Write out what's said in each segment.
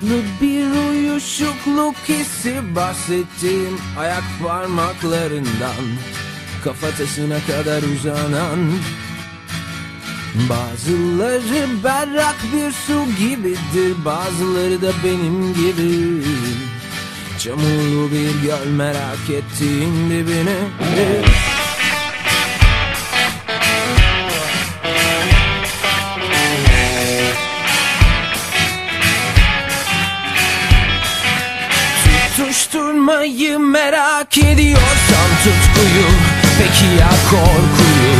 Tatlı bir uyuşukluk hissi bahsettiğim ayak parmaklarından Kafatasına kadar uzanan Bazıları berrak bir su gibidir Bazıları da benim gibi. Çamurlu bir göl merak ettiğim dibine Tutuşturmayı merak ediyorsan tutkuyu. Peki ya korkuyu?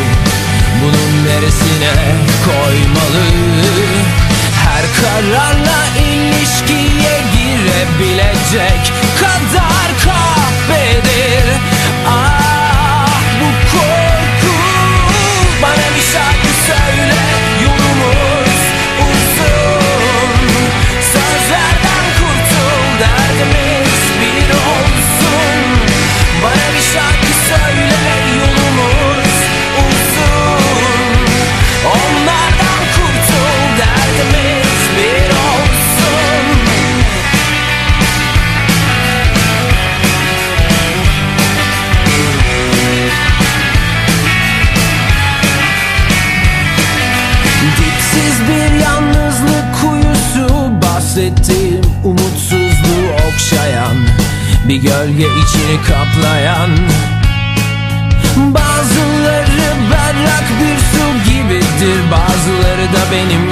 Bunun neresine koymalı? Her kararla ilişkiye girebilecek bahsettiğim umutsuzluğu okşayan Bir gölge içini kaplayan. Bazıları berrak bir su gibidir Bazıları da benim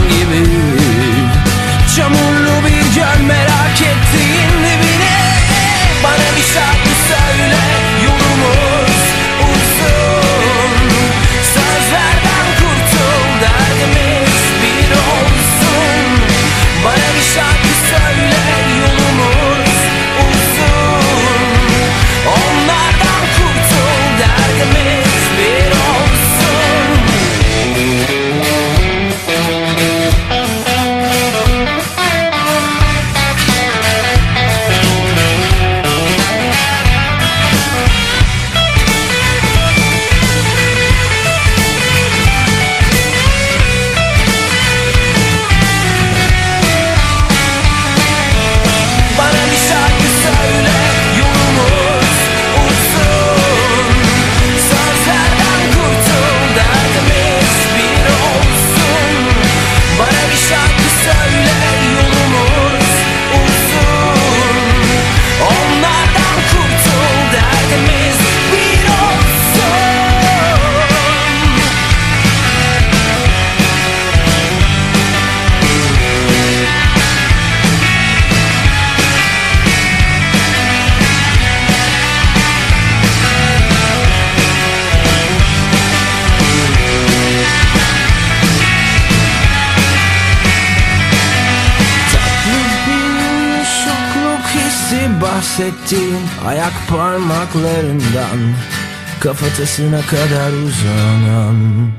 hissi bahsettiğim ayak parmaklarından Kafatasına kadar uzanan